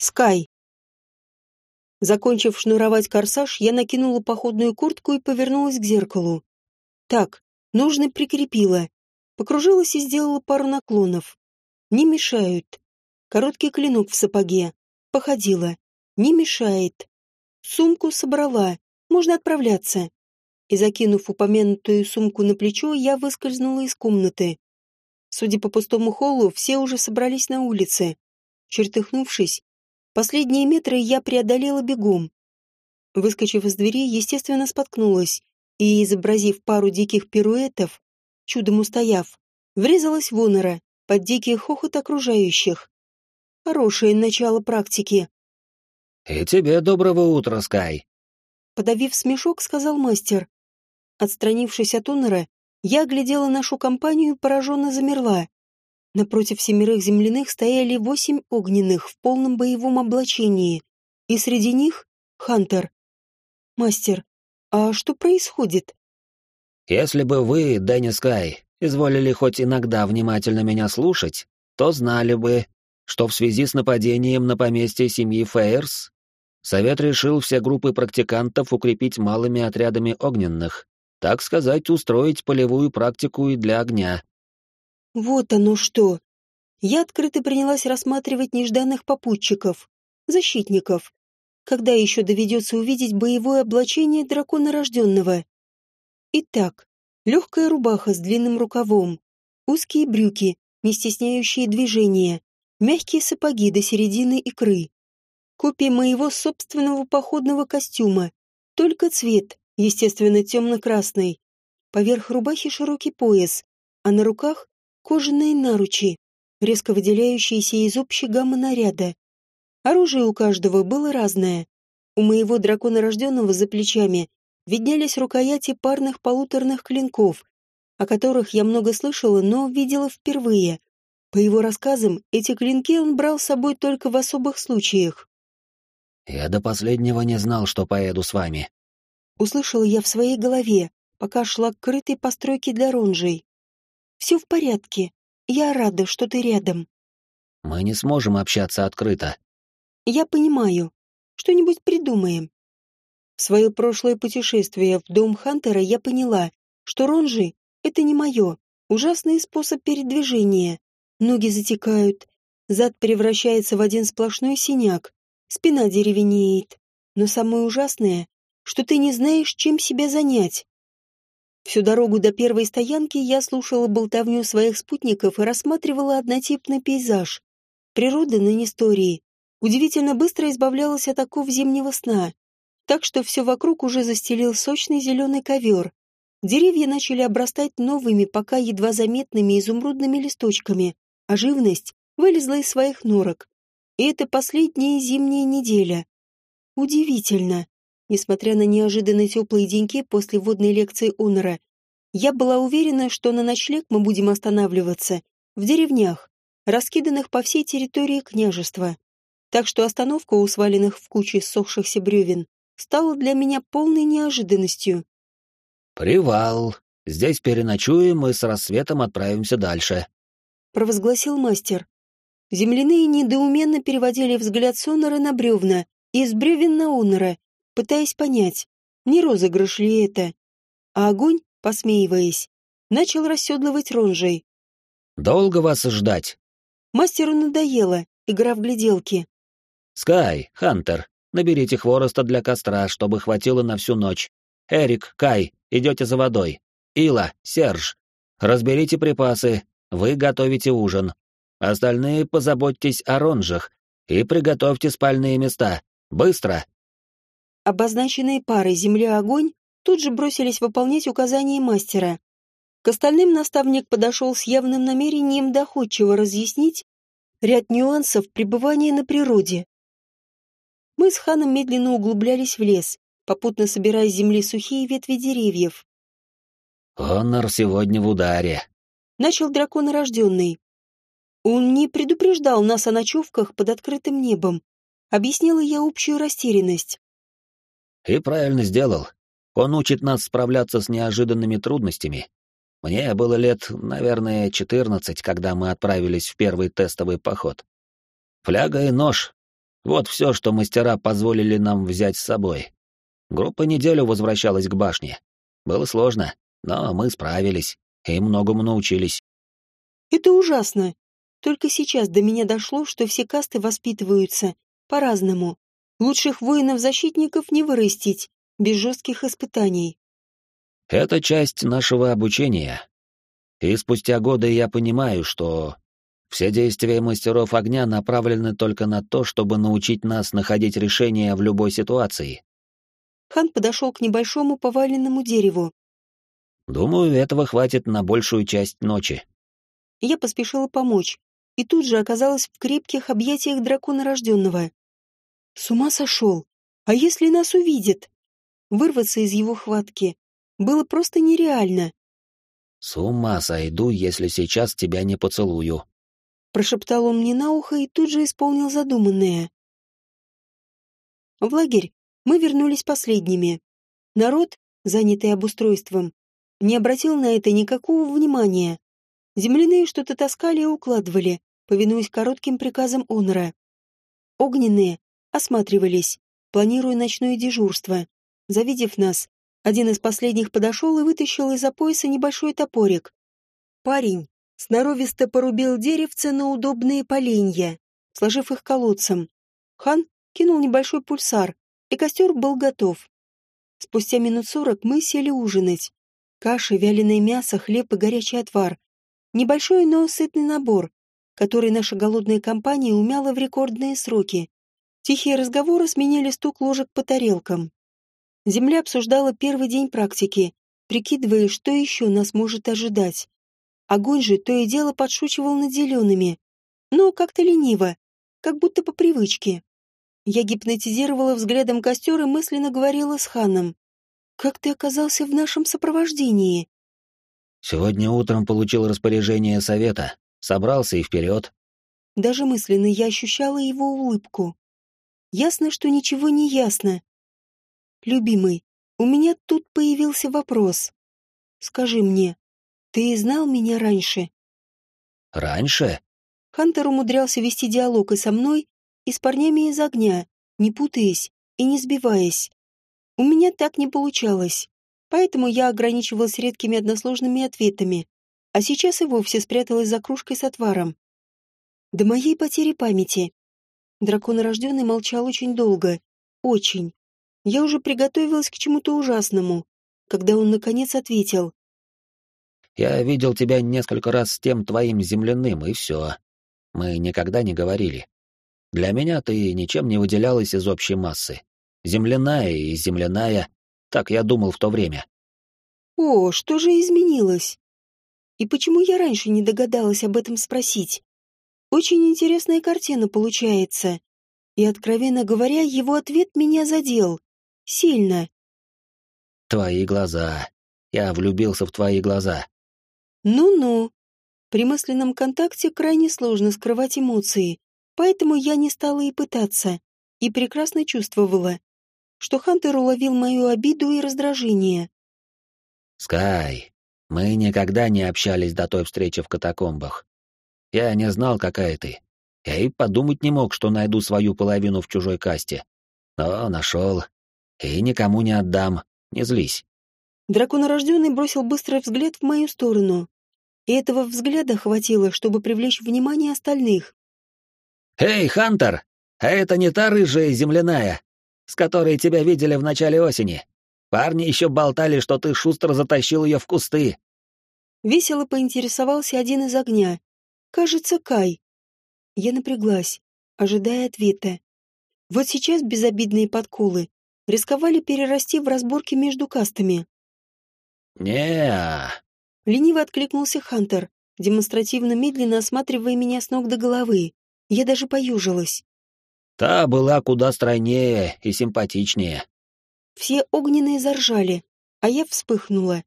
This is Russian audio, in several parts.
Скай. Закончив шнуровать корсаж, я накинула походную куртку и повернулась к зеркалу. Так, нужно прикрепила. Покружилась и сделала пару наклонов. Не мешают. Короткий клинок в сапоге. Походила. Не мешает. Сумку собрала. Можно отправляться. И закинув упомянутую сумку на плечо, я выскользнула из комнаты. Судя по пустому холлу, все уже собрались на улице. Чертыхнувшись, последние метры я преодолела бегом. Выскочив из двери, естественно, споткнулась и, изобразив пару диких пируэтов, чудом устояв, врезалась в Онора под дикий хохот окружающих. Хорошее начало практики. «И тебе доброго утра, Скай!» Подавив смешок, сказал мастер. Отстранившись от Онора, я оглядела нашу компанию и пораженно замерла. Напротив семерых земляных стояли восемь огненных в полном боевом облачении, и среди них — Хантер. «Мастер, а что происходит?» «Если бы вы, Дэнни Скай, изволили хоть иногда внимательно меня слушать, то знали бы, что в связи с нападением на поместье семьи Фейерс Совет решил все группы практикантов укрепить малыми отрядами огненных, так сказать, устроить полевую практику и для огня. Вот оно что. Я открыто принялась рассматривать нежданных попутчиков, защитников. Когда еще доведется увидеть боевое облачение дракона рожденного? Итак, легкая рубаха с длинным рукавом, узкие брюки, не стесняющие движения, мягкие сапоги до середины икры. Копия моего собственного походного костюма, только цвет естественно, темно-красный. Поверх рубахи широкий пояс, а на руках кожаные наручи, резко выделяющиеся из общей гаммы наряда. Оружие у каждого было разное. У моего дракона рожденного за плечами виднелись рукояти парных полуторных клинков, о которых я много слышала, но видела впервые. По его рассказам, эти клинки он брал с собой только в особых случаях. «Я до последнего не знал, что поеду с вами», услышала я в своей голове, пока шла к крытой постройке для ронжей. «Все в порядке. Я рада, что ты рядом». «Мы не сможем общаться открыто». «Я понимаю. Что-нибудь придумаем». В свое прошлое путешествие в дом Хантера я поняла, что ронжи — это не мое. Ужасный способ передвижения. Ноги затекают, зад превращается в один сплошной синяк, спина деревенеет. Но самое ужасное что ты не знаешь, чем себя занять. Всю дорогу до первой стоянки я слушала болтовню своих спутников и рассматривала однотипный пейзаж. Природа на Нестории удивительно быстро избавлялась от оков зимнего сна, так что все вокруг уже застелил сочный зеленый ковер. Деревья начали обрастать новыми, пока едва заметными изумрудными листочками, а живность вылезла из своих норок. И это последняя зимняя неделя. Удивительно. Несмотря на неожиданно теплые деньки после водной лекции Онора, я была уверена, что на ночлег мы будем останавливаться в деревнях, раскиданных по всей территории княжества. Так что остановка у сваленных в куче ссохшихся бревен стала для меня полной неожиданностью. «Привал. Здесь переночуем и с рассветом отправимся дальше», — провозгласил мастер. Земляные недоуменно переводили взгляд с Онора на бревна и с бревен на Онора, пытаясь понять, не розыгрыш ли это. А огонь, посмеиваясь, начал расседлывать ронжей. «Долго вас ждать?» Мастеру надоело, игра в гляделки. «Скай, Хантер, наберите хвороста для костра, чтобы хватило на всю ночь. Эрик, Кай, идете за водой. Ила, Серж, разберите припасы, вы готовите ужин. Остальные позаботьтесь о ронжах и приготовьте спальные места. Быстро!» Обозначенные парой «Земля-огонь» тут же бросились выполнять указания мастера. К остальным наставник подошел с явным намерением доходчиво разъяснить ряд нюансов пребывания на природе. Мы с ханом медленно углублялись в лес, попутно собирая с земли сухие ветви деревьев. «Онор сегодня в ударе», — начал дракон рожденный. Он не предупреждал нас о ночевках под открытым небом. Объяснила я общую растерянность. И правильно сделал. Он учит нас справляться с неожиданными трудностями. Мне было лет, наверное, 14, когда мы отправились в первый тестовый поход. Фляга и нож. Вот все, что мастера позволили нам взять с собой. Группа неделю возвращалась к башне. Было сложно, но мы справились и многому научились. Это ужасно. Только сейчас до меня дошло, что все касты воспитываются по-разному. Лучших воинов-защитников не вырастить без жестких испытаний. Это часть нашего обучения. И спустя годы я понимаю, что все действия мастеров огня направлены только на то, чтобы научить нас находить решения в любой ситуации. Хан подошел к небольшому поваленному дереву. Думаю, этого хватит на большую часть ночи. Я поспешила помочь, и тут же оказалась в крепких объятиях дракона рожденного. С ума сошел. А если нас увидят? Вырваться из его хватки было просто нереально. «С ума сойду, если сейчас тебя не поцелую», — прошептал он мне на ухо и тут же исполнил задуманное. В лагерь мы вернулись последними. Народ, занятый обустройством, не обратил на это никакого внимания. Земляные что-то таскали и укладывали, повинуясь коротким приказам Онора. Огненные осматривались, планируя ночное дежурство. Завидев нас, один из последних подошел и вытащил из-за пояса небольшой топорик. Парень сноровисто порубил деревце на удобные поленья, сложив их колодцем. Хан кинул небольшой пульсар, и костер был готов. Спустя минут сорок мы сели ужинать. Каша, вяленое мясо, хлеб и горячий отвар. Небольшой, но сытный набор, который наша голодная компания умяла в рекордные сроки. Тихие разговоры сменили стук ложек по тарелкам. Земля обсуждала первый день практики, прикидывая, что еще нас может ожидать. Огонь же то и дело подшучивал над зелеными, но как-то лениво, как будто по привычке. Я гипнотизировала взглядом костер и мысленно говорила с ханом. «Как ты оказался в нашем сопровождении?» «Сегодня утром получил распоряжение совета. Собрался и вперед». Даже мысленно я ощущала его улыбку. Ясно, что ничего не ясно, Любимый, у меня тут появился вопрос. Скажи мне, ты знал меня раньше? Раньше? Хантер умудрялся вести диалог и со мной, и с парнями из огня, не путаясь и не сбиваясь. У меня так не получалось, поэтому я ограничивалась редкими односложными ответами, а сейчас и вовсе спряталась за кружкой с отваром. До моей потери памяти. Дракон рожденный молчал очень долго. Очень. Я уже приготовилась к чему-то ужасному, когда он наконец ответил. «Я видел тебя несколько раз с тем твоим земляным, и все. Мы никогда не говорили. Для меня ты ничем не выделялась из общей массы. Земляная и земляная, так я думал в то время». «О, что же изменилось? И почему я раньше не догадалась об этом спросить? Очень интересная картина получается. И, откровенно говоря, его ответ меня задел. Сильно. Твои глаза. Я влюбился в твои глаза. Ну-ну. При мысленном контакте крайне сложно скрывать эмоции, поэтому я не стала и пытаться, и прекрасно чувствовала, что Хантер уловил мою обиду и раздражение. «Скай, мы никогда не общались до той встречи в катакомбах. Я не знал, какая ты. Я и подумать не мог, что найду свою половину в чужой касте. Но нашел и никому не отдам, не злись. Драконорожденный бросил быстрый взгляд в мою сторону. И этого взгляда хватило, чтобы привлечь внимание остальных. «Эй, Хантер! А это не та рыжая земляная, с которой тебя видели в начале осени? Парни еще болтали, что ты шустро затащил ее в кусты». Весело поинтересовался один из огня. «Кажется, Кай». Я напряглась, ожидая ответа. Вот сейчас безобидные подколы рисковали перерасти в разборки между кастами. не Лениво откликнулся Хантер, демонстративно медленно осматривая меня с ног до головы. Я даже поюжилась. «Та была куда стройнее и симпатичнее». Все огненные заржали, а я вспыхнула.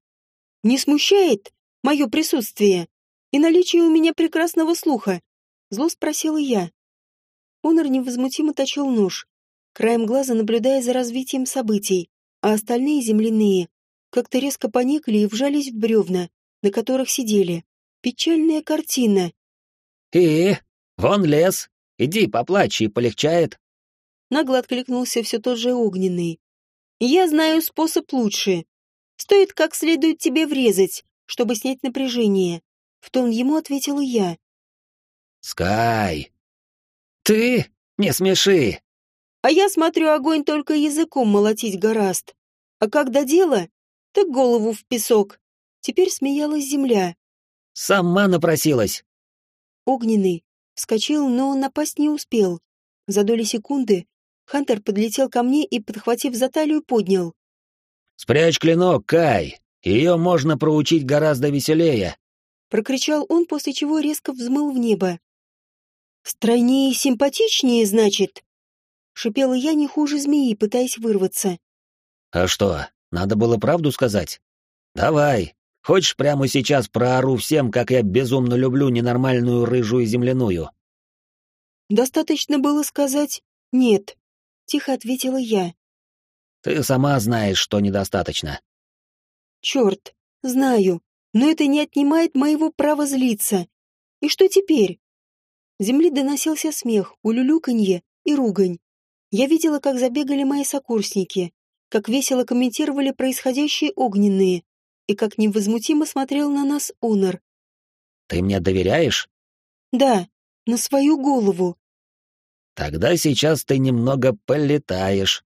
«Не смущает мое присутствие и наличие у меня прекрасного слуха?» Зло спросила я. Онор невозмутимо точил нож, краем глаза наблюдая за развитием событий, а остальные земляные как-то резко поникли и вжались в бревна, на которых сидели. Печальная картина. «И? Вон лес. Иди поплачь, и полегчает». Нагло откликнулся все тот же огненный. Я знаю способ лучше. Стоит как следует тебе врезать, чтобы снять напряжение. В тон ему ответила я. Скай! Ты? Не смеши! А я смотрю, огонь только языком молотить гораст. А когда дело, так голову в песок. Теперь смеялась земля. Сама напросилась. Огненный вскочил, но напасть не успел. За доли секунды Хантер подлетел ко мне и, подхватив за талию, поднял. «Спрячь клинок, Кай! Ее можно проучить гораздо веселее!» Прокричал он, после чего резко взмыл в небо. «Стройнее и симпатичнее, значит?» Шипела я не хуже змеи, пытаясь вырваться. «А что, надо было правду сказать? Давай, хочешь прямо сейчас проору всем, как я безумно люблю ненормальную рыжую земляную?» Достаточно было сказать «нет», — тихо ответила я. «Ты сама знаешь, что недостаточно». «Черт, знаю, но это не отнимает моего права злиться. И что теперь?» земли доносился смех, улюлюканье и ругань. Я видела, как забегали мои сокурсники, как весело комментировали происходящие огненные, и как невозмутимо смотрел на нас Онор. «Ты мне доверяешь?» «Да, на свою голову». «Тогда сейчас ты немного полетаешь».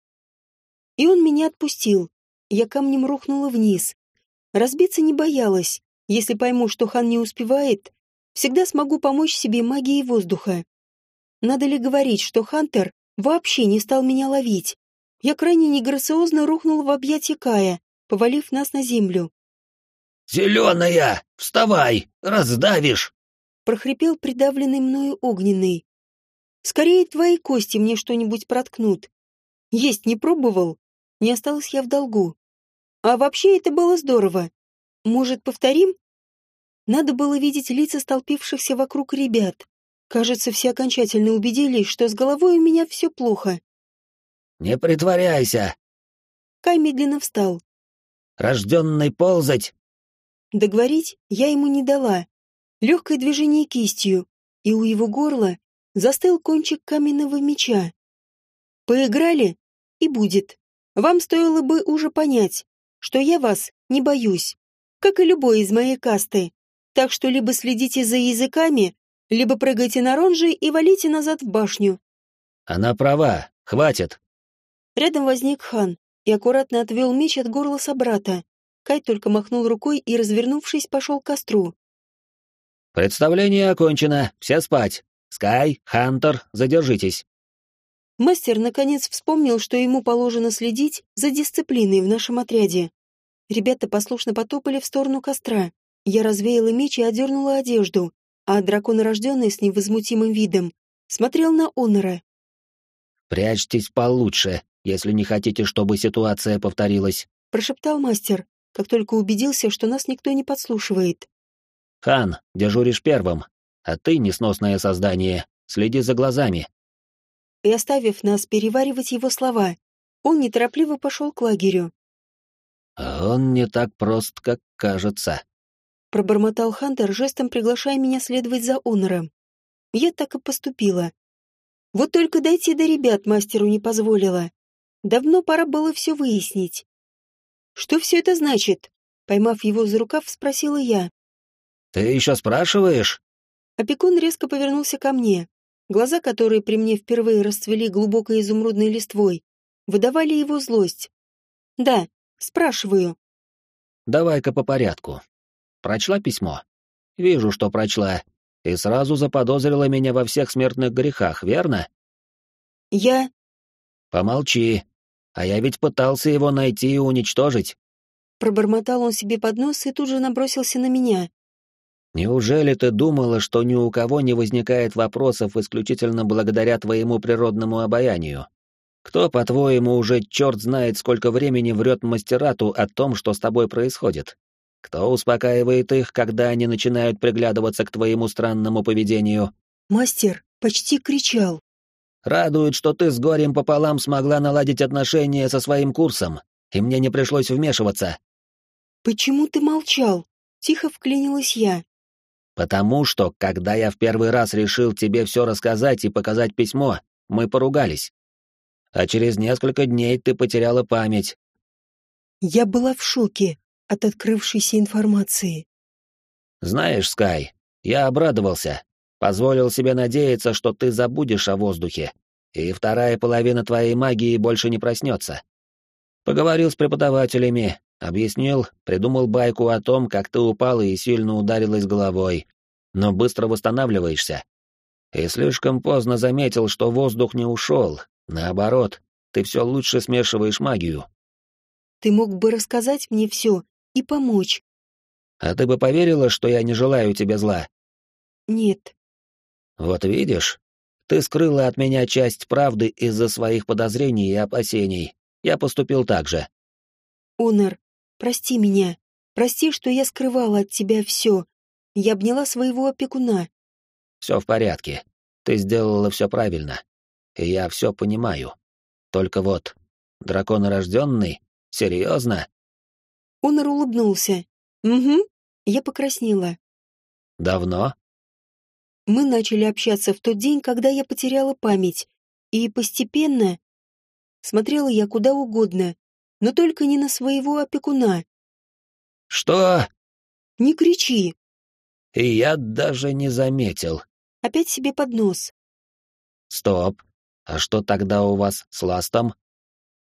И он меня отпустил. Я камнем рухнула вниз. Разбиться не боялась. Если пойму, что хан не успевает, всегда смогу помочь себе магией воздуха. Надо ли говорить, что Хантер вообще не стал меня ловить? Я крайне неграциозно рухнул в объятия Кая, повалив нас на землю. «Зеленая, вставай, раздавишь!» прохрипел придавленный мною огненный. «Скорее твои кости мне что-нибудь проткнут. Есть не пробовал, не осталось я в долгу. А вообще это было здорово. Может, повторим?» Надо было видеть лица столпившихся вокруг ребят. Кажется, все окончательно убедились, что с головой у меня все плохо. «Не притворяйся!» Кай медленно встал. «Рожденный ползать!» Договорить я ему не дала. Легкое движение кистью, и у его горла застыл кончик каменного меча. Поиграли, и будет. Вам стоило бы уже понять, что я вас не боюсь, как и любой из моей касты. Так что либо следите за языками, либо прыгайте на ронжи и валите назад в башню. Она права, хватит. Рядом возник хан и аккуратно отвел меч от горла собрата. Кай только махнул рукой и, развернувшись, пошел к костру. «Представление окончено. Все спать. Скай, Хантер, задержитесь». Мастер наконец вспомнил, что ему положено следить за дисциплиной в нашем отряде. Ребята послушно потопали в сторону костра. Я развеяла меч и одернула одежду, а дракон, рожденный с невозмутимым видом, смотрел на Онора. «Прячьтесь получше, если не хотите, чтобы ситуация повторилась», — прошептал мастер, как только убедился, что нас никто не подслушивает. «Хан, дежуришь первым, а ты, несносное создание, следи за глазами». И оставив нас переваривать его слова, он неторопливо пошел к лагерю. «А он не так прост, как кажется», — пробормотал Хантер, жестом приглашая меня следовать за Онором. Я так и поступила. Вот только дойти до ребят мастеру не позволила. Давно пора было все выяснить. «Что все это значит?» Поймав его за рукав, спросила я. «Ты еще спрашиваешь?» Опекун резко повернулся ко мне. Глаза, которые при мне впервые расцвели глубокой изумрудной листвой, выдавали его злость. «Да, спрашиваю». «Давай-ка по порядку. Прочла письмо?» «Вижу, что прочла. И сразу заподозрила меня во всех смертных грехах, верно?» «Я...» «Помолчи. А я ведь пытался его найти и уничтожить». Пробормотал он себе под нос и тут же набросился на меня. «Неужели ты думала, что ни у кого не возникает вопросов исключительно благодаря твоему природному обаянию? Кто, по-твоему, уже черт знает сколько времени врет мастерату о том, что с тобой происходит? Кто успокаивает их, когда они начинают приглядываться к твоему странному поведению?» Мастер почти кричал. «Радует, что ты с горем пополам смогла наладить отношения со своим курсом, и мне не пришлось вмешиваться». «Почему ты молчал?» — тихо вклинилась я. Потому что, когда я в первый раз решил тебе все рассказать и показать письмо, мы поругались. а через несколько дней ты потеряла память. Я была в шоке от открывшейся информации. Знаешь, Скай, я обрадовался. Позволил себе надеяться, что ты забудешь о воздухе, и вторая половина твоей магии больше не проснется. Поговорил с преподавателями, объяснил, придумал байку о том, как ты упала и сильно ударилась головой, но быстро восстанавливаешься. И слишком поздно заметил, что воздух не ушел. Наоборот, ты все лучше смешиваешь магию. Ты мог бы рассказать мне все и помочь. А ты бы поверила, что я не желаю тебе зла? Нет. Вот видишь, ты скрыла от меня часть правды из-за своих подозрений и опасений. Я поступил так же. Онор, прости меня. Прости, что я скрывала от тебя все. Я обняла своего опекуна. Все в порядке. Ты сделала все правильно. И я все понимаю. Только вот, драконорожденный? Серьезно? Онор улыбнулся. Угу. Я покраснела. Давно? Мы начали общаться в тот день, когда я потеряла память. И постепенно... Смотрела я куда угодно, но только не на своего опекуна. «Что?» «Не кричи!» И я даже не заметил. Опять себе под нос. Стоп. А что тогда у вас с ластом?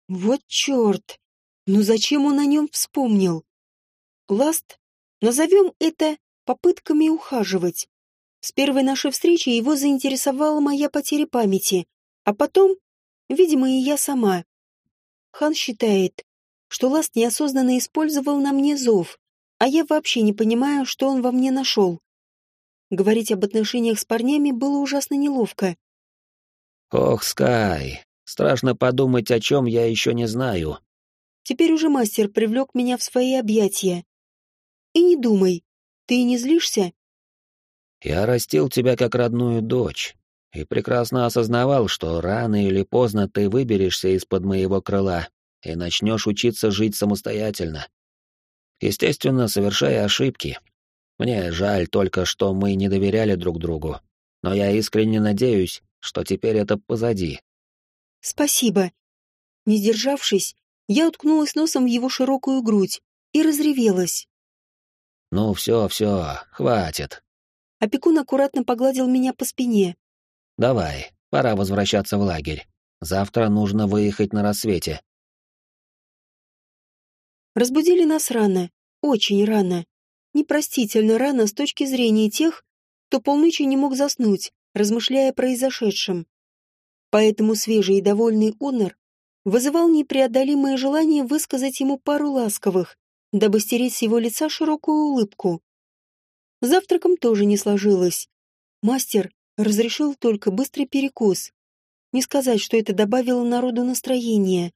Вот черт. Ну зачем он о нем вспомнил? Ласт? Назовем это попытками ухаживать. С первой нашей встречи его заинтересовала моя потеря памяти, а потом, видимо, и я сама. Хан считает, что Ласт неосознанно использовал на мне зов, а я вообще не понимаю, что он во мне нашел. Говорить об отношениях с парнями было ужасно неловко. Ох, Скай, страшно подумать, о чем я еще не знаю. Теперь уже мастер привлек меня в свои объятия. И не думай, ты не злишься? Я растил тебя как родную дочь и прекрасно осознавал, что рано или поздно ты выберешься из-под моего крыла и начнешь учиться жить самостоятельно. Естественно, совершая ошибки. Мне жаль только, что мы не доверяли друг другу, но я искренне надеюсь, что теперь это позади. Спасибо. Не сдержавшись, я уткнулась носом в его широкую грудь и разревелась. Ну все, все, хватит. Опекун аккуратно погладил меня по спине. Давай, пора возвращаться в лагерь. Завтра нужно выехать на рассвете. Разбудили нас рано, очень рано. Непростительно рано с точки зрения тех, кто полночи не мог заснуть, размышляя о произошедшем. Поэтому свежий и довольный Уннер вызывал непреодолимое желание высказать ему пару ласковых, дабы стереть с его лица широкую улыбку. Завтраком тоже не сложилось. Мастер разрешил только быстрый перекус. Не сказать, что это добавило народу настроения.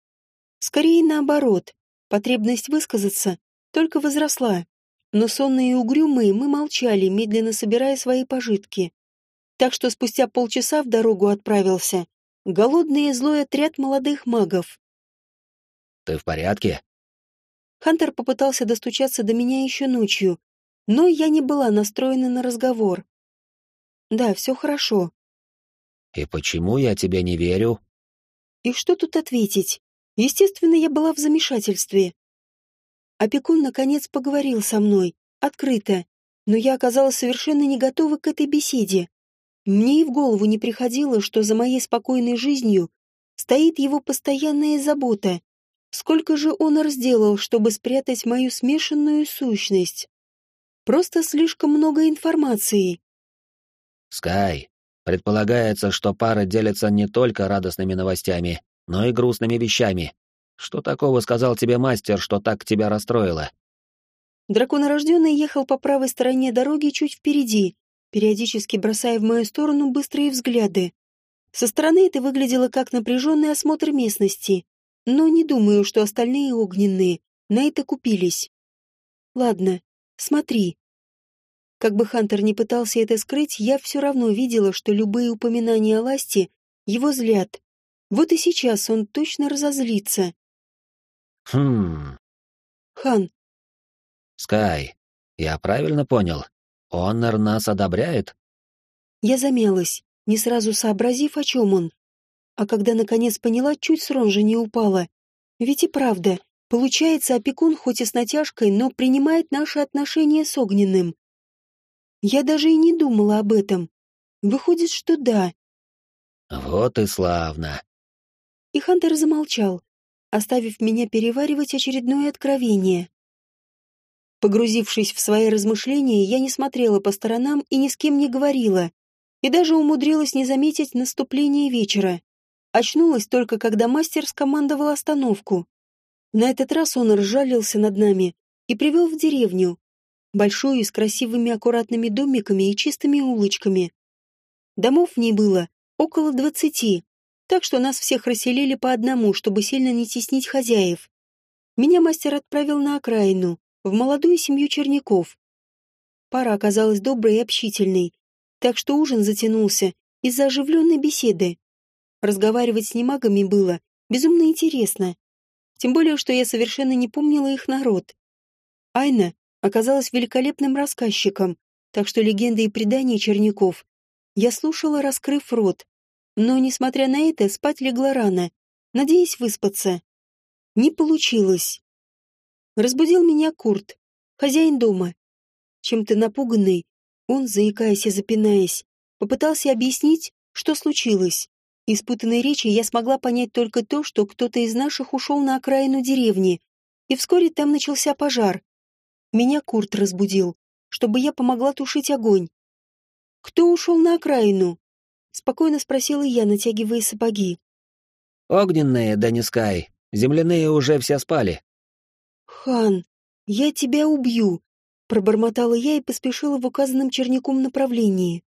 Скорее наоборот, Потребность высказаться только возросла, но сонные и угрюмые мы молчали, медленно собирая свои пожитки. Так что спустя полчаса в дорогу отправился голодный и злой отряд молодых магов. «Ты в порядке?» Хантер попытался достучаться до меня еще ночью, но я не была настроена на разговор. «Да, все хорошо». «И почему я тебе не верю?» «И что тут ответить? Естественно, я была в замешательстве. Опекун, наконец, поговорил со мной, открыто, но я оказалась совершенно не готова к этой беседе. Мне и в голову не приходило, что за моей спокойной жизнью стоит его постоянная забота. Сколько же он сделал, чтобы спрятать мою смешанную сущность? Просто слишком много информации. Скай, предполагается, что пара делится не только радостными новостями, но и грустными вещами. Что такого сказал тебе мастер, что так тебя расстроило?» Драконорожденный ехал по правой стороне дороги чуть впереди, периодически бросая в мою сторону быстрые взгляды. Со стороны это выглядело как напряженный осмотр местности, но не думаю, что остальные огненные на это купились. Ладно, смотри. Как бы Хантер не пытался это скрыть, я все равно видела, что любые упоминания о Ласте его злят. Вот и сейчас он точно разозлится. Хм. Хан. Скай, я правильно понял? Онор нас одобряет? Я замялась, не сразу сообразив, о чем он. А когда наконец поняла, чуть с ронжи не упала. Ведь и правда, получается, опекун хоть и с натяжкой, но принимает наши отношения с огненным. Я даже и не думала об этом. Выходит, что да. Вот и славно. И Хантер замолчал, оставив меня переваривать очередное откровение. Погрузившись в свои размышления, я не смотрела по сторонам и ни с кем не говорила, и даже умудрилась не заметить наступление вечера. Очнулась только, когда мастер скомандовал остановку. На этот раз он ржалился над нами и привел в деревню, большую с красивыми аккуратными домиками и чистыми улочками. Домов в ней было около двадцати, так что нас всех расселили по одному, чтобы сильно не теснить хозяев. Меня мастер отправил на окраину, в молодую семью черняков. Пара оказалась доброй и общительной, так что ужин затянулся из-за оживленной беседы. Разговаривать с немагами было безумно интересно, тем более, что я совершенно не помнила их народ. Айна оказалась великолепным рассказчиком, так что легенды и предания черняков я слушала, раскрыв рот. Но, несмотря на это, спать легла рано, надеясь выспаться. Не получилось. Разбудил меня Курт, хозяин дома. Чем-то напуганный, он, заикаясь и запинаясь, попытался объяснить, что случилось. Из путанной речи я смогла понять только то, что кто-то из наших ушел на окраину деревни, и вскоре там начался пожар. Меня Курт разбудил, чтобы я помогла тушить огонь. «Кто ушел на окраину?» — спокойно спросила я, натягивая сапоги. «Огненные, Данискай. Земляные уже все спали. «Хан, я тебя убью!» — пробормотала я и поспешила в указанном черняком направлении.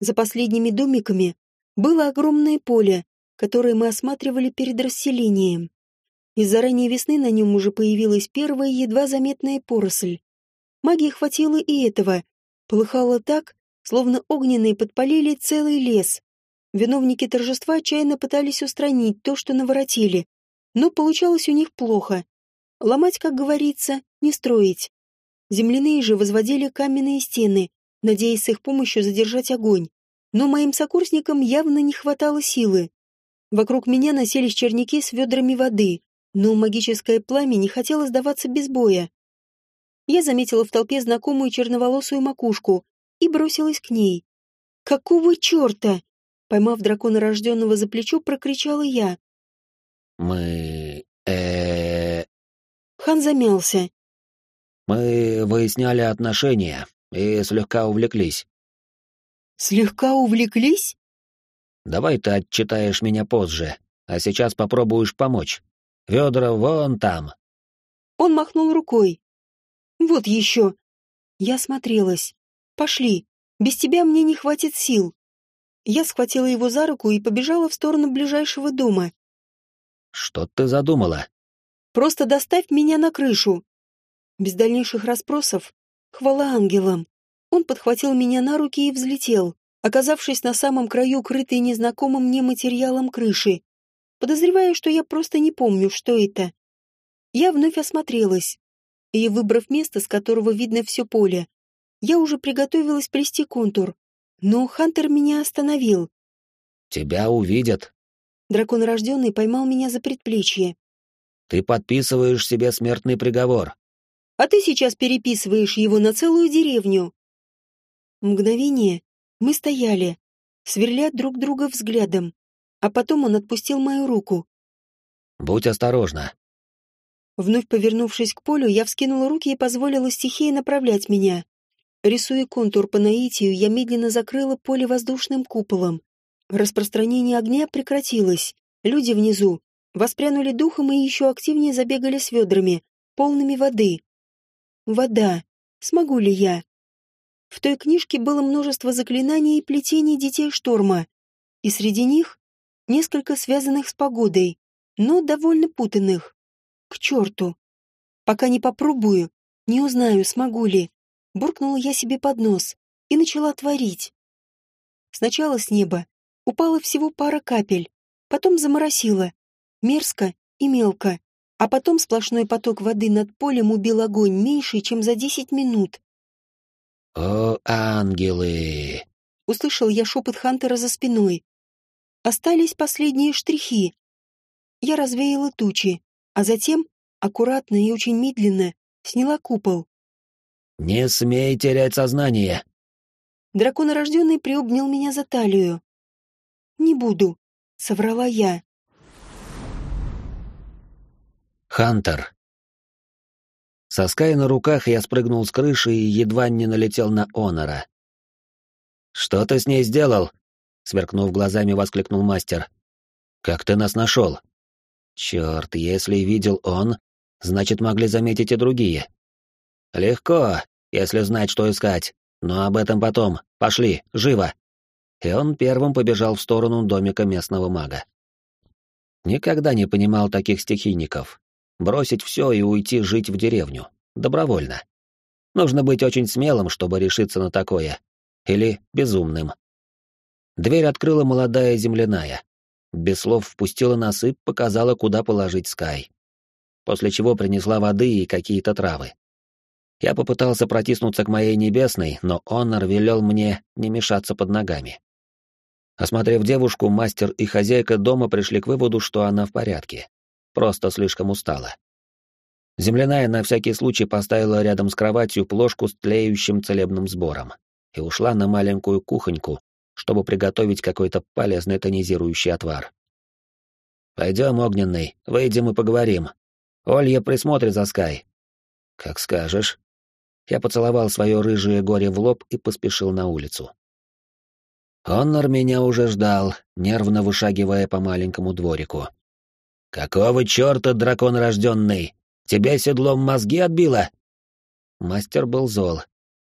За последними домиками было огромное поле, которое мы осматривали перед расселением. Из-за ранней весны на нем уже появилась первая едва заметная поросль. Магии хватило и этого. Полыхало так, словно огненные подпалили целый лес. Виновники торжества отчаянно пытались устранить то, что наворотили, но получалось у них плохо. Ломать, как говорится, не строить. Земляные же возводили каменные стены, надеясь с их помощью задержать огонь. Но моим сокурсникам явно не хватало силы. Вокруг меня носились черняки с ведрами воды, но магическое пламя не хотело сдаваться без боя. Я заметила в толпе знакомую черноволосую макушку и бросилась к ней. «Какого черта?» Поймав дракона рожденного за плечо, прокричала я. «Мы... э Хан замялся. Мы выясняли отношения и слегка увлеклись. Слегка увлеклись? Давай ты отчитаешь меня позже, а сейчас попробуешь помочь. Ведра вон там. Он махнул рукой. Вот еще. Я смотрелась. Пошли. Без тебя мне не хватит сил. Я схватила его за руку и побежала в сторону ближайшего дома. Что ты задумала? Просто доставь меня на крышу. Без дальнейших расспросов, хвала ангелам, он подхватил меня на руки и взлетел, оказавшись на самом краю крытой незнакомым мне материалом крыши. Подозреваю, что я просто не помню, что это. Я вновь осмотрелась, и, выбрав место, с которого видно все поле, я уже приготовилась плести контур, но Хантер меня остановил. «Тебя увидят». Дракон рожденный поймал меня за предплечье. Ты подписываешь себе смертный приговор. А ты сейчас переписываешь его на целую деревню. Мгновение мы стояли, сверля друг друга взглядом, а потом он отпустил мою руку. Будь осторожна. Вновь повернувшись к полю, я вскинула руки и позволила стихии направлять меня. Рисуя контур по наитию, я медленно закрыла поле воздушным куполом. Распространение огня прекратилось. Люди внизу воспрянули духом и еще активнее забегали с ведрами, полными воды. Вода. Смогу ли я? В той книжке было множество заклинаний и плетений детей шторма, и среди них несколько связанных с погодой, но довольно путанных. К черту! Пока не попробую, не узнаю, смогу ли. Буркнула я себе под нос и начала творить. Сначала с неба упало всего пара капель, потом заморосило, мерзко и мелко, а потом сплошной поток воды над полем убил огонь меньше, чем за десять минут. «О, ангелы!» — услышал я шепот Хантера за спиной. Остались последние штрихи. Я развеяла тучи, а затем, аккуратно и очень медленно, сняла купол. «Не смей терять сознание!» Драконорожденный приобнял меня за талию. «Не буду», — соврала я. Хантер. Со Скай на руках я спрыгнул с крыши и едва не налетел на Онора. «Что ты с ней сделал?» — сверкнув глазами, воскликнул мастер. «Как ты нас нашел?» «Черт, если видел он, значит, могли заметить и другие». «Легко, если знать, что искать. Но об этом потом. Пошли, живо!» И он первым побежал в сторону домика местного мага. Никогда не понимал таких стихийников. Бросить все и уйти жить в деревню. Добровольно. Нужно быть очень смелым, чтобы решиться на такое. Или безумным. Дверь открыла молодая земляная. Без слов впустила нас и показала, куда положить Скай. После чего принесла воды и какие-то травы. Я попытался протиснуться к моей небесной, но Онор велел мне не мешаться под ногами. Осмотрев девушку, мастер и хозяйка дома пришли к выводу, что она в порядке. Просто слишком устала. Земляная на всякий случай поставила рядом с кроватью плошку с тлеющим целебным сбором и ушла на маленькую кухоньку, чтобы приготовить какой-то полезный тонизирующий отвар. «Пойдем, огненный, выйдем и поговорим. Олья присмотрит за Скай». «Как скажешь». Я поцеловал свое рыжее горе в лоб и поспешил на улицу. Оннор меня уже ждал, нервно вышагивая по маленькому дворику. «Какого черта, дракон рожденный? Тебя седлом мозги отбило?» Мастер был зол.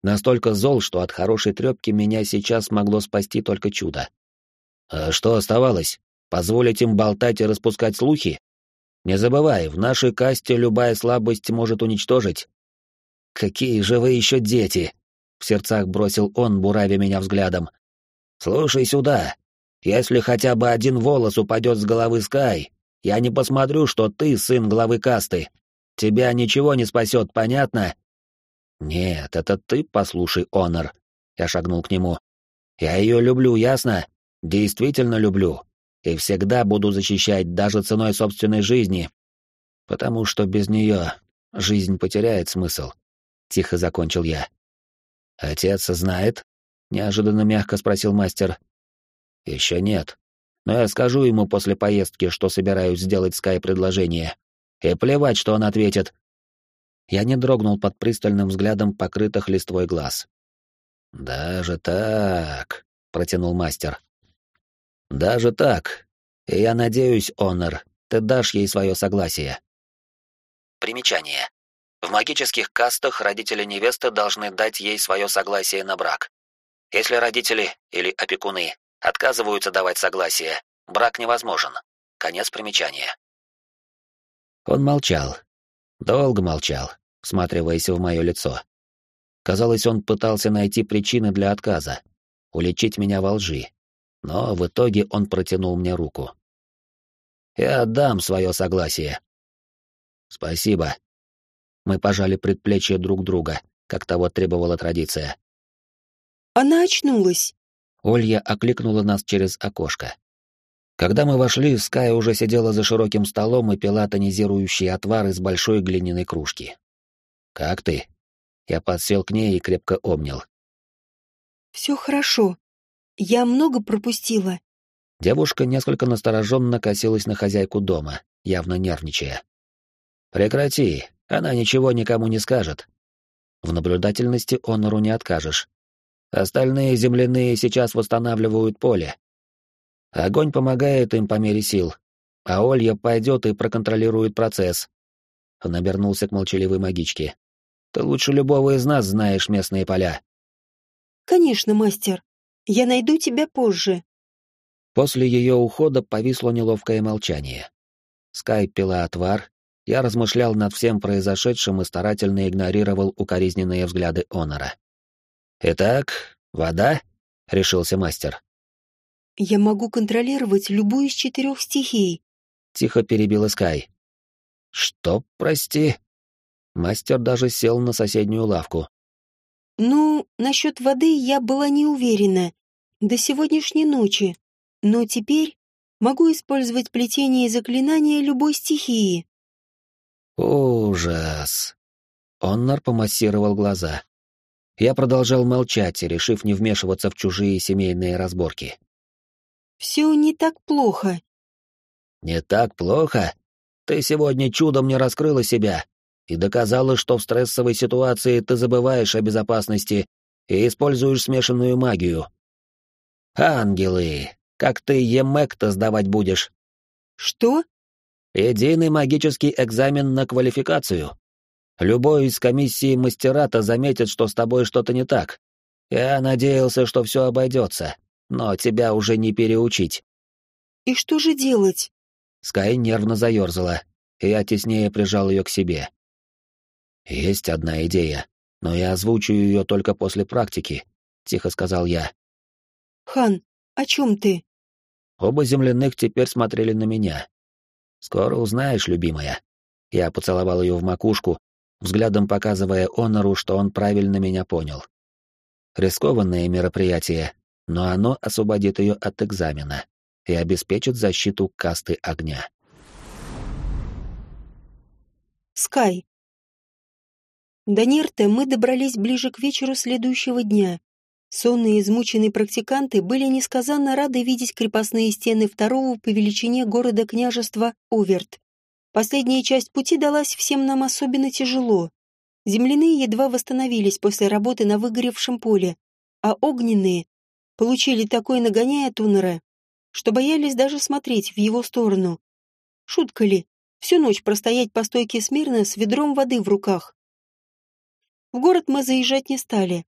Настолько зол, что от хорошей трепки меня сейчас могло спасти только чудо. А что оставалось? Позволить им болтать и распускать слухи? Не забывай, в нашей касте любая слабость может уничтожить. Какие же вы еще дети! В сердцах бросил он, буравя меня взглядом. Слушай сюда. Если хотя бы один волос упадет с головы Скай, я не посмотрю, что ты сын главы касты. Тебя ничего не спасет, понятно? Нет, это ты послушай, Онор. Я шагнул к нему. Я ее люблю, ясно? Действительно люблю. И всегда буду защищать даже ценой собственной жизни. Потому что без нее жизнь потеряет смысл. Тихо закончил я. Отец знает? Неожиданно мягко спросил мастер. Еще нет. Но я скажу ему после поездки, что собираюсь сделать Скай предложение. И плевать, что он ответит. Я не дрогнул под пристальным взглядом покрытых листвой глаз. «Даже так», — протянул мастер. «Даже так. И я надеюсь, Онор, ты дашь ей свое согласие». Примечание. В магических кастах родители невесты должны дать ей свое согласие на брак. Если родители или опекуны отказываются давать согласие, брак невозможен. Конец примечания. Он молчал. Долго молчал, всматриваясь в мое лицо. Казалось, он пытался найти причины для отказа, уличить меня во лжи. Но в итоге он протянул мне руку. «Я отдам свое согласие». «Спасибо». Мы пожали предплечье друг друга, как того требовала традиция. Она очнулась. Олья окликнула нас через окошко. Когда мы вошли, Скай уже сидела за широким столом и пила тонизирующий отвар из большой глиняной кружки. «Как ты?» Я подсел к ней и крепко обнял. «Все хорошо. Я много пропустила». Девушка несколько настороженно косилась на хозяйку дома, явно нервничая. «Прекрати, она ничего никому не скажет». В наблюдательности Онору не откажешь. Остальные земляные сейчас восстанавливают поле. Огонь помогает им по мере сил, а Олья пойдет и проконтролирует процесс. Он обернулся к молчаливой магичке. Ты лучше любого из нас знаешь местные поля. Конечно, мастер. Я найду тебя позже. После ее ухода повисло неловкое молчание. Скай пила отвар, я размышлял над всем произошедшим и старательно игнорировал укоризненные взгляды Онора. «Итак, вода?» — решился мастер. «Я могу контролировать любую из четырех стихий», — тихо перебила Скай. «Что, прости?» Мастер даже сел на соседнюю лавку. «Ну, насчет воды я была не уверена. До сегодняшней ночи. Но теперь Могу использовать плетение и заклинания любой стихии. Ужас. Оннар помассировал глаза. Я продолжал молчать, решив не вмешиваться в чужие семейные разборки. Все не так плохо. Не так плохо? Ты сегодня чудом не раскрыла себя и доказала, что в стрессовой ситуации ты забываешь о безопасности и используешь смешанную магию. Ангелы, как ты Емек-то сдавать будешь? Что? Единый магический экзамен на квалификацию. Любой из комиссии мастерата заметит, что с тобой что-то не так. Я надеялся, что все обойдется, но тебя уже не переучить. И что же делать? Скай нервно заерзала, и я теснее прижал ее к себе. Есть одна идея, но я озвучу ее только после практики, тихо сказал я. Хан, о чем ты? Оба земляных теперь смотрели на меня. Скоро узнаешь, любимая. Я поцеловал ее в макушку, взглядом показывая Онору, что он правильно меня понял. Рискованное мероприятие, но оно освободит ее от экзамена и обеспечит защиту касты огня. Скай. До Нерта мы добрались ближе к вечеру следующего дня. Сонные измученные практиканты были несказанно рады видеть крепостные стены второго по величине города княжества Оверт. Последняя часть пути далась всем нам особенно тяжело. Земляные едва восстановились после работы на выгоревшем поле, а огненные получили такой нагоняй от Унора, что боялись даже смотреть в его сторону. Шутка ли, всю ночь простоять по стойке смирно с ведром воды в руках. В город мы заезжать не стали.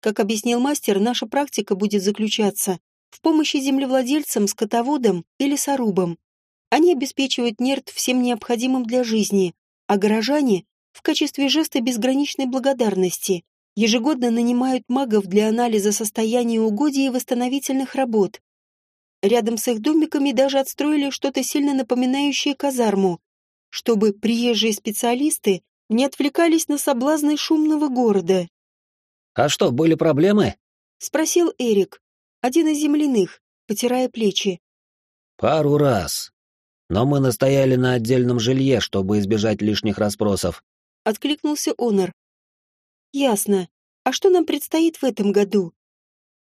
Как объяснил мастер, наша практика будет заключаться в помощи землевладельцам, скотоводам и лесорубам. Они обеспечивают нерд всем необходимым для жизни, а горожане, в качестве жеста безграничной благодарности, ежегодно нанимают магов для анализа состояния угодий и восстановительных работ. Рядом с их домиками даже отстроили что-то сильно напоминающее казарму, чтобы приезжие специалисты не отвлекались на соблазны шумного города. «А что, были проблемы?» — спросил Эрик, один из земляных, потирая плечи. «Пару раз. Но мы настояли на отдельном жилье, чтобы избежать лишних расспросов. Откликнулся Онор. Ясно. А что нам предстоит в этом году?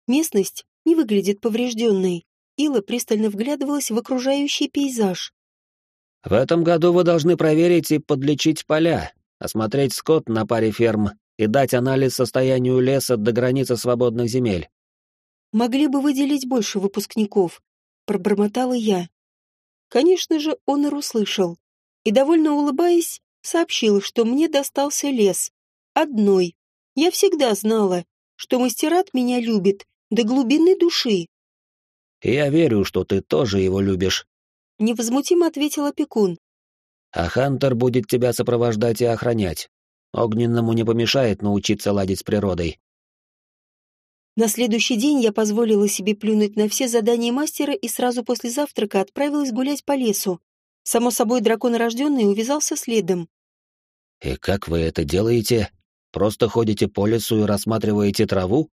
Местность не выглядит поврежденной. Ила пристально вглядывалась в окружающий пейзаж. В этом году вы должны проверить и подлечить поля, осмотреть скот на паре ферм и дать анализ состоянию леса до границы свободных земель. Могли бы выделить больше выпускников, пробормотала я. Конечно же, он и услышал. И, довольно улыбаясь, сообщил, что мне достался лес. Одной. Я всегда знала, что мастерат меня любит до глубины души. «Я верю, что ты тоже его любишь», — невозмутимо ответил опекун. «А Хантер будет тебя сопровождать и охранять. Огненному не помешает научиться ладить с природой. На следующий день я позволила себе плюнуть на все задания мастера и сразу после завтрака отправилась гулять по лесу. Само собой, дракон рожденный увязался следом. «И как вы это делаете? Просто ходите по лесу и рассматриваете траву?»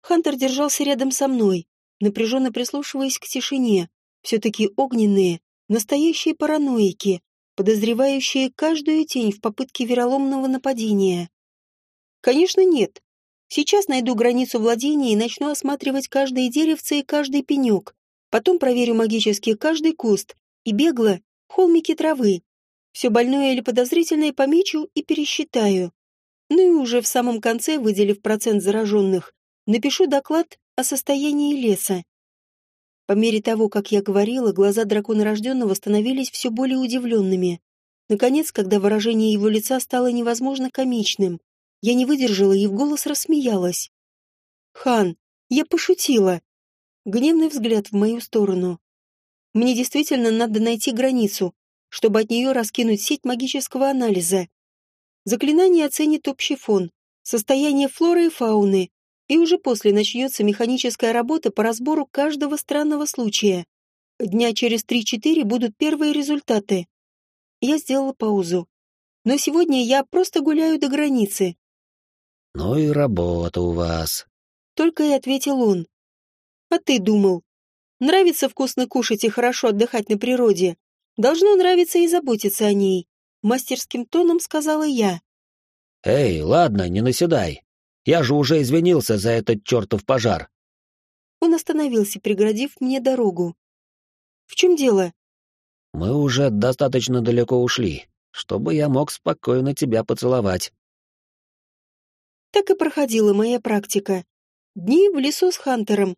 Хантер держался рядом со мной, напряженно прислушиваясь к тишине. Все-таки огненные, настоящие параноики, подозревающие каждую тень в попытке вероломного нападения. Конечно, нет. Сейчас найду границу владения и начну осматривать каждое деревце и каждый пенек. Потом проверю магически каждый куст и бегло холмики травы. Все больное или подозрительное помечу и пересчитаю. Ну и уже в самом конце, выделив процент зараженных, напишу доклад о состоянии леса. По мере того, как я говорила, глаза дракона рожденного становились все более удивленными. Наконец, когда выражение его лица стало невозможно комичным, я не выдержала и в голос рассмеялась. «Хан, я пошутила!» Гневный взгляд в мою сторону. «Мне действительно надо найти границу, чтобы от нее раскинуть сеть магического анализа. Заклинание оценит общий фон, состояние флоры и фауны, и уже после начнется механическая работа по разбору каждого странного случая. Дня через три-четыре будут первые результаты. Я сделала паузу. Но сегодня я просто гуляю до границы. «Ну и работа у вас», — только и ответил он. «А ты думал?» Нравится вкусно кушать и хорошо отдыхать на природе. Должно нравиться и заботиться о ней. Мастерским тоном сказала я. «Эй, ладно, не наседай. Я же уже извинился за этот чертов пожар». Он остановился, преградив мне дорогу. «В чем дело?» «Мы уже достаточно далеко ушли, чтобы я мог спокойно тебя поцеловать». Так и проходила моя практика. Дни в лесу с Хантером,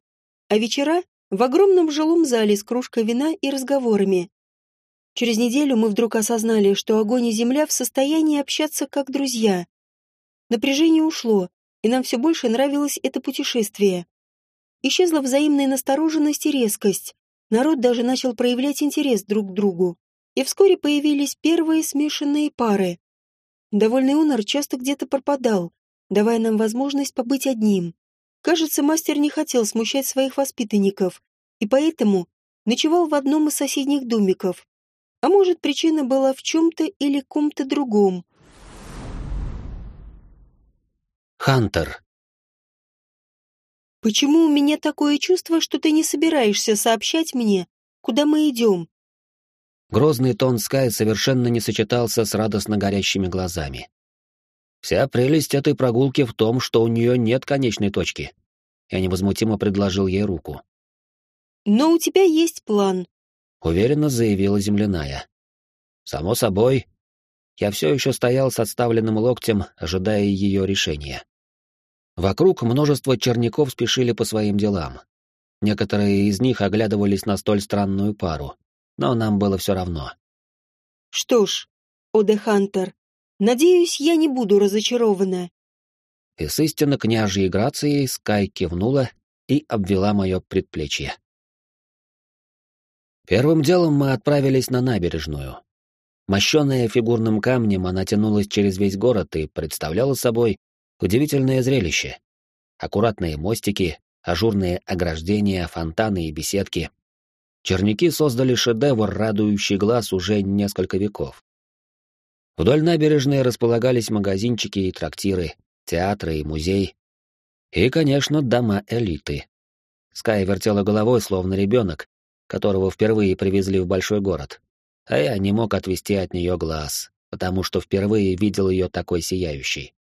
а вечера в огромном жилом зале с кружкой вина и разговорами. Через неделю мы вдруг осознали, что огонь и земля в состоянии общаться как друзья. Напряжение ушло, и нам все больше нравилось это путешествие. Исчезла взаимная настороженность и резкость. Народ даже начал проявлять интерес друг к другу. И вскоре появились первые смешанные пары. Довольный Онор часто где-то пропадал, давая нам возможность побыть одним. Кажется, мастер не хотел смущать своих воспитанников, и поэтому ночевал в одном из соседних домиков. А может, причина была в чем-то или ком-то другом. Хантер. «Почему у меня такое чувство, что ты не собираешься сообщать мне, куда мы идем?» Грозный тон Скай совершенно не сочетался с радостно горящими глазами. Вся прелесть этой прогулки в том, что у нее нет конечной точки. Я невозмутимо предложил ей руку. «Но у тебя есть план», — уверенно заявила земляная. «Само собой». Я все еще стоял с отставленным локтем, ожидая ее решения. Вокруг множество черняков спешили по своим делам. Некоторые из них оглядывались на столь странную пару, но нам было все равно. «Что ж, Оде Хантер, Надеюсь, я не буду разочарована. И с истинно княжьей грацией Скай кивнула и обвела мое предплечье. Первым делом мы отправились на набережную. Мощенная фигурным камнем, она тянулась через весь город и представляла собой удивительное зрелище. Аккуратные мостики, ажурные ограждения, фонтаны и беседки. Черняки создали шедевр, радующий глаз уже несколько веков. Вдоль набережной располагались магазинчики и трактиры, театры и музей. И, конечно, дома элиты. Скай вертела головой, словно ребенок, которого впервые привезли в большой город. А я не мог отвести от нее глаз, потому что впервые видел ее такой сияющей.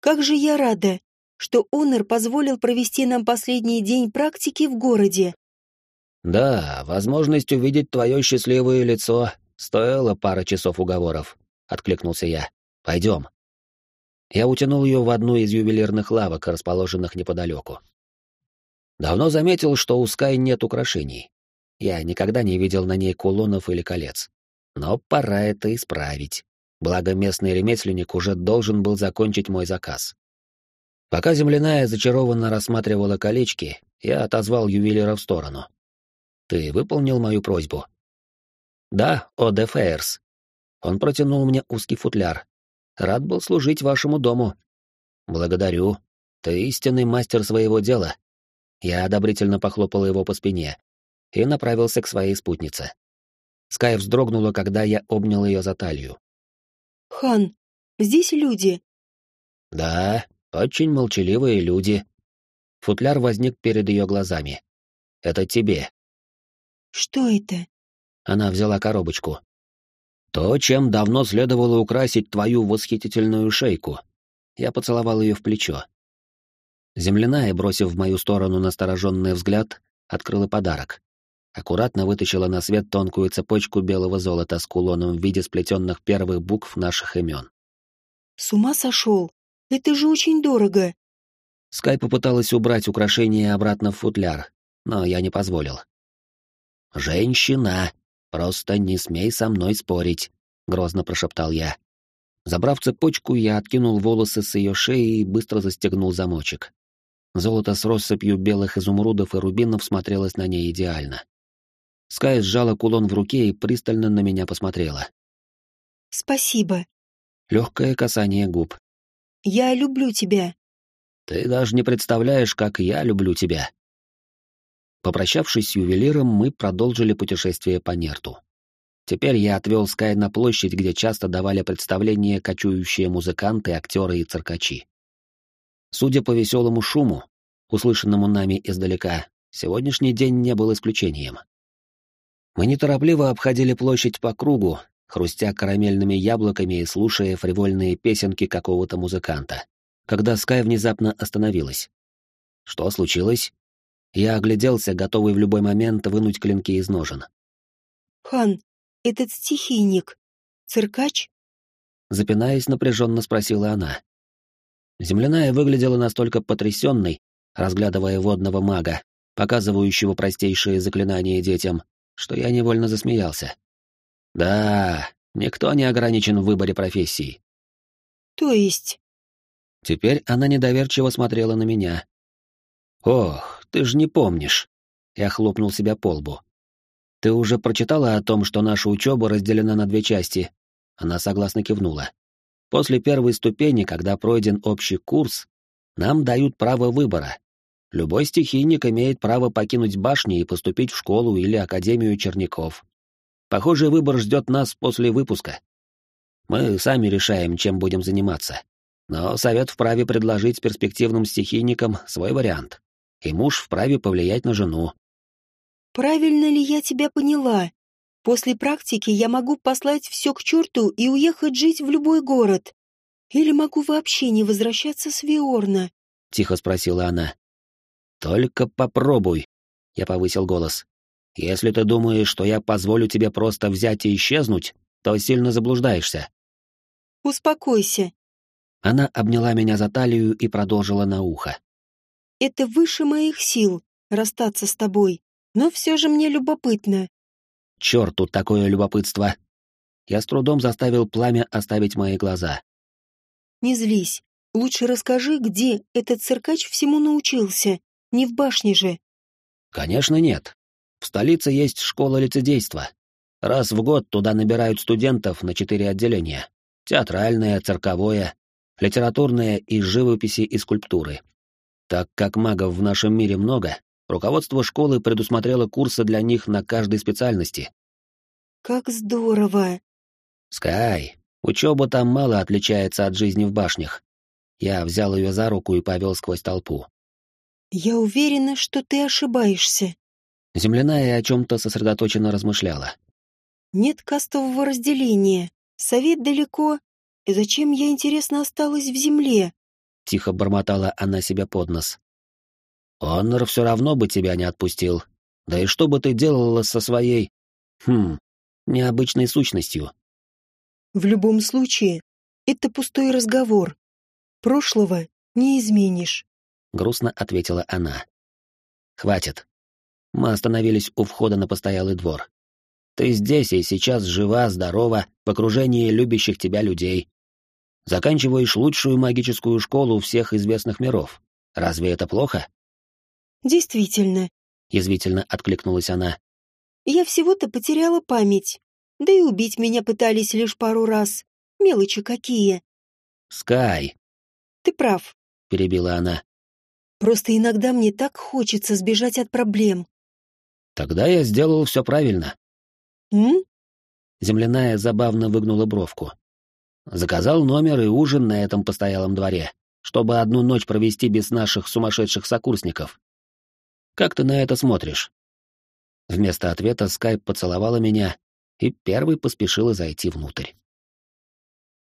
«Как же я рада, что Онор позволил провести нам последний день практики в городе!» «Да, возможность увидеть твое счастливое лицо стоила пара часов уговоров», — откликнулся я. «Пойдем». Я утянул ее в одну из ювелирных лавок, расположенных неподалеку. Давно заметил, что у Скай нет украшений. Я никогда не видел на ней кулонов или колец. Но пора это исправить. Благо местный ремесленник уже должен был закончить мой заказ. Пока земляная зачарованно рассматривала колечки, я отозвал ювелира в сторону. «Ты выполнил мою просьбу?» «Да, о де. Он протянул мне узкий футляр. Рад был служить вашему дому. Благодарю. Ты истинный мастер своего дела. Я одобрительно похлопал его по спине и направился к своей спутнице. Скай вздрогнула, когда я обнял ее за талию. «Хан, здесь люди». «Да, очень молчаливые люди». Футляр возник перед ее глазами. «Это тебе». «Что это?» Она взяла коробочку. То, чем давно следовало украсить твою восхитительную шейку. Я поцеловал ее в плечо. Земляная, бросив в мою сторону настороженный взгляд, открыла подарок. Аккуратно вытащила на свет тонкую цепочку белого золота с кулоном в виде сплетенных первых букв наших имен. «С ума сошел! Это же очень дорого!» Скай попыталась убрать украшение обратно в футляр, но я не позволил. «Женщина!» «Просто не смей со мной спорить», — грозно прошептал я. Забрав цепочку, я откинул волосы с ее шеи и быстро застегнул замочек. Золото с россыпью белых изумрудов и рубинов смотрелось на ней идеально. Скай сжала кулон в руке и пристально на меня посмотрела. «Спасибо». Легкое касание губ. «Я люблю тебя». «Ты даже не представляешь, как я люблю тебя». Попрощавшись с ювелиром, мы продолжили путешествие по Нерту. Теперь я отвел Скай на площадь, где часто давали представления кочующие музыканты, актеры и циркачи. Судя по веселому шуму, услышанному нами издалека, Сегодняшний день не был исключением. Мы неторопливо обходили площадь по кругу, хрустя карамельными яблоками и слушая фривольные песенки какого-то музыканта, когда Скай внезапно остановилась. Что случилось? Я огляделся, готовый в любой момент вынуть клинки из ножен. «Хан, этот стихийник. Циркач?» Запинаясь, напряженно спросила она. Земляная выглядела настолько потрясенной, разглядывая водного мага, показывающего простейшие заклинания детям, что я невольно засмеялся. Да, никто не ограничен в выборе профессий. То есть? Теперь она недоверчиво смотрела на меня. Ох, ты ж не помнишь. Я хлопнул себя по лбу. Ты уже прочитала о том, что наша учеба разделена на две части? Она согласно кивнула. После первой ступени, когда пройден общий курс, нам дают право выбора. Любой стихийник имеет право покинуть башни и поступить в школу или академию черников. Похожий выбор ждет нас после выпуска. Мы сами решаем, чем будем заниматься. Но совет вправе предложить перспективным стихийникам свой вариант. И муж вправе повлиять на жену. Правильно ли я тебя поняла? После практики я могу послать все к черту и уехать жить в любой город. Или могу вообще не возвращаться с Виорна? Тихо спросила она. Только попробуй, я повысил голос. Если ты думаешь, что я позволю тебе просто взять и исчезнуть, то сильно заблуждаешься. Успокойся. Она обняла меня за талию и продолжила на ухо. Это выше моих сил расстаться с тобой, но все же мне любопытно. Черт, тут такое любопытство. Я с трудом заставил пламя оставить мои глаза. Не злись. Лучше расскажи, где этот циркач всему научился. Не в башне же. Конечно, нет. В столице есть школа лицедейства. Раз в год туда набирают студентов на четыре отделения. Театральное, цирковое, литературное и живописи и скульптуры. Так как магов в нашем мире много, руководство школы предусмотрело курсы для них на каждой специальности. Как здорово! Скай, учеба там мало отличается от жизни в башнях. Я взял ее за руку и повел сквозь толпу. Я уверена, что ты ошибаешься. Земляная о чем-то сосредоточенно размышляла. «Нет кастового разделения. Совет далеко. И зачем я, интересно, осталась в земле?» Тихо бормотала она себе под нос. «Онор все равно бы тебя не отпустил. Да и что бы ты делала со своей... Хм, необычной сущностью?» «В любом случае, это пустой разговор. Прошлого не изменишь», — грустно ответила она. «Хватит. Мы остановились у входа на постоялый двор. Ты здесь и сейчас жива, здорова, в окружении любящих тебя людей. Заканчиваешь лучшую магическую школу всех известных миров. Разве это плохо? Действительно, язвительно откликнулась она. Я всего-то потеряла память. Да и убить меня пытались лишь пару раз. Мелочи какие. Скай. Ты прав, перебила она. Просто иногда мне так хочется сбежать от проблем. Тогда я сделал все правильно. М? Земляная забавно выгнула бровку. Заказал номер и ужин на этом постоялом дворе, чтобы одну ночь провести без наших сумасшедших сокурсников. Как ты на это смотришь? Вместо ответа Скайп поцеловала меня и первый поспешила зайти внутрь.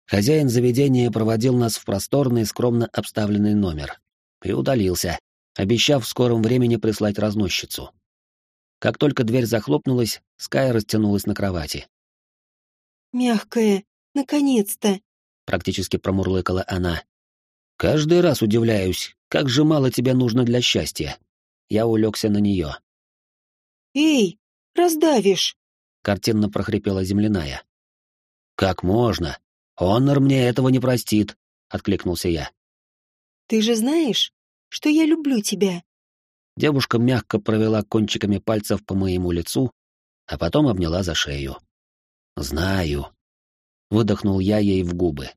Хозяин заведения проводил нас в просторный, скромно обставленный номер и удалился, обещав в скором времени прислать разносчицу. Как только дверь захлопнулась, Скай растянулась на кровати. «Мягкая, наконец-то!» — практически промурлыкала она. «Каждый раз удивляюсь, как же мало тебе нужно для счастья». Я улегся на нее. «Эй, раздавишь!» — картинно прохрипела земляная. «Как можно? Онор мне этого не простит», — откликнулся я. «Ты же знаешь, что я люблю тебя», Девушка мягко провела кончиками пальцев по моему лицу, а потом обняла за шею. «Знаю», — выдохнул я ей в губы.